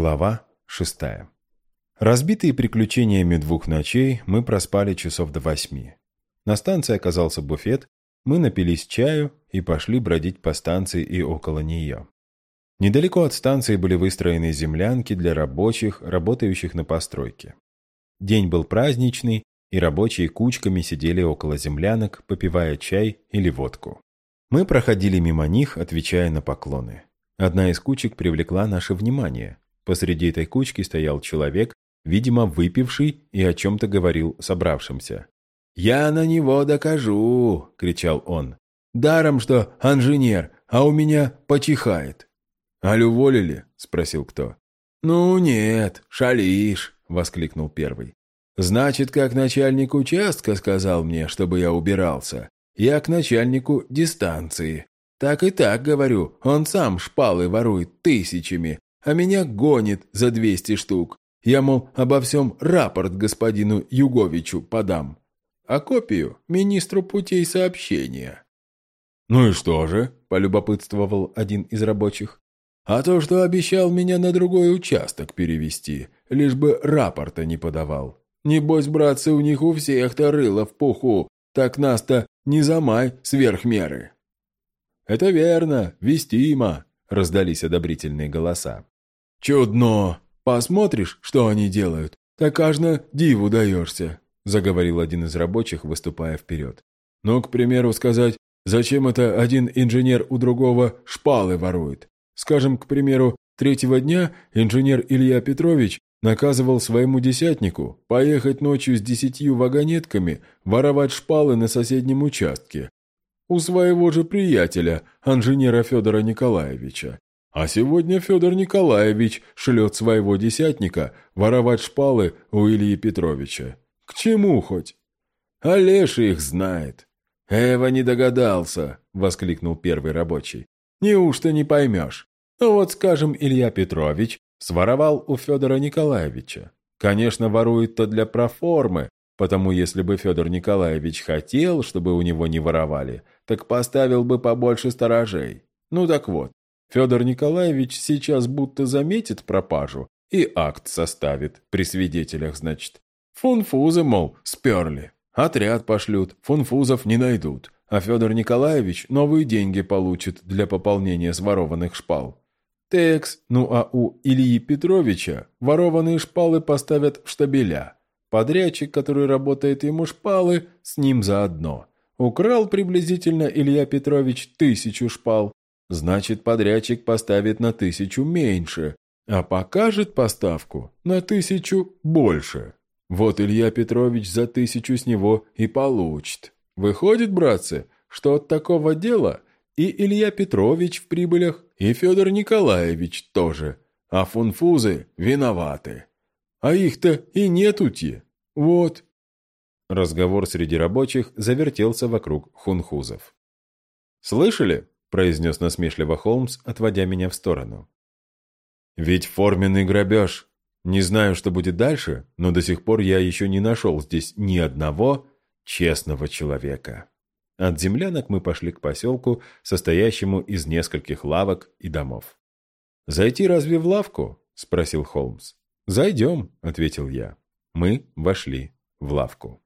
Глава шестая. Разбитые приключениями двух ночей, мы проспали часов до восьми. На станции оказался буфет, мы напились чаю и пошли бродить по станции и около нее. Недалеко от станции были выстроены землянки для рабочих, работающих на постройке. День был праздничный, и рабочие кучками сидели около землянок, попивая чай или водку. Мы проходили мимо них, отвечая на поклоны. Одна из кучек привлекла наше внимание. Посреди этой кучки стоял человек, видимо, выпивший и о чем-то говорил собравшимся. «Я на него докажу!» — кричал он. «Даром, что инженер, а у меня почихает». «Аль уволили?» — спросил кто. «Ну нет, шалишь!» — воскликнул первый. «Значит, как начальник участка сказал мне, чтобы я убирался, я к начальнику дистанции. Так и так говорю, он сам шпалы ворует тысячами, а меня гонит за двести штук. Я, мол, обо всем рапорт господину Юговичу подам, а копию министру путей сообщения». «Ну и что же?» – полюбопытствовал один из рабочих. «А то, что обещал меня на другой участок перевести, лишь бы рапорта не подавал. Небось, братцы, у них у всех-то рыло в пуху, так нас-то не замай сверх меры». «Это верно, вестимо», – раздались одобрительные голоса. «Чудно! Посмотришь, что они делают, так аж диву даешься», — заговорил один из рабочих, выступая вперед. «Ну, к примеру, сказать, зачем это один инженер у другого шпалы ворует? Скажем, к примеру, третьего дня инженер Илья Петрович наказывал своему десятнику поехать ночью с десятью вагонетками воровать шпалы на соседнем участке. У своего же приятеля, инженера Федора Николаевича. А сегодня Федор Николаевич шлет своего десятника воровать шпалы у Ильи Петровича. К чему хоть? А их знает. «Эва не догадался», — воскликнул первый рабочий. «Неужто не поймешь? Ну вот, скажем, Илья Петрович своровал у Федора Николаевича. Конечно, ворует-то для проформы, потому если бы Федор Николаевич хотел, чтобы у него не воровали, так поставил бы побольше сторожей. Ну так вот, Федор Николаевич сейчас будто заметит пропажу и акт составит, при свидетелях, значит. Фунфузы, мол, сперли. Отряд пошлют, фунфузов не найдут, а Федор Николаевич новые деньги получит для пополнения сворованных шпал. Текс, ну а у Ильи Петровича ворованные шпалы поставят в штабеля. Подрядчик, который работает ему шпалы, с ним заодно. Украл приблизительно Илья Петрович тысячу шпал, значит подрядчик поставит на тысячу меньше, а покажет поставку на тысячу больше. Вот Илья Петрович за тысячу с него и получит. Выходит, братцы, что от такого дела и Илья Петрович в прибылях, и Федор Николаевич тоже, а фунфузы виноваты. А их-то и нету-те. Вот. Разговор среди рабочих завертелся вокруг хунхузов. «Слышали?» – произнес насмешливо Холмс, отводя меня в сторону. «Ведь форменный грабеж. Не знаю, что будет дальше, но до сих пор я еще не нашел здесь ни одного честного человека». От землянок мы пошли к поселку, состоящему из нескольких лавок и домов. «Зайти разве в лавку?» – спросил Холмс. «Зайдем», – ответил я. Мы вошли в лавку.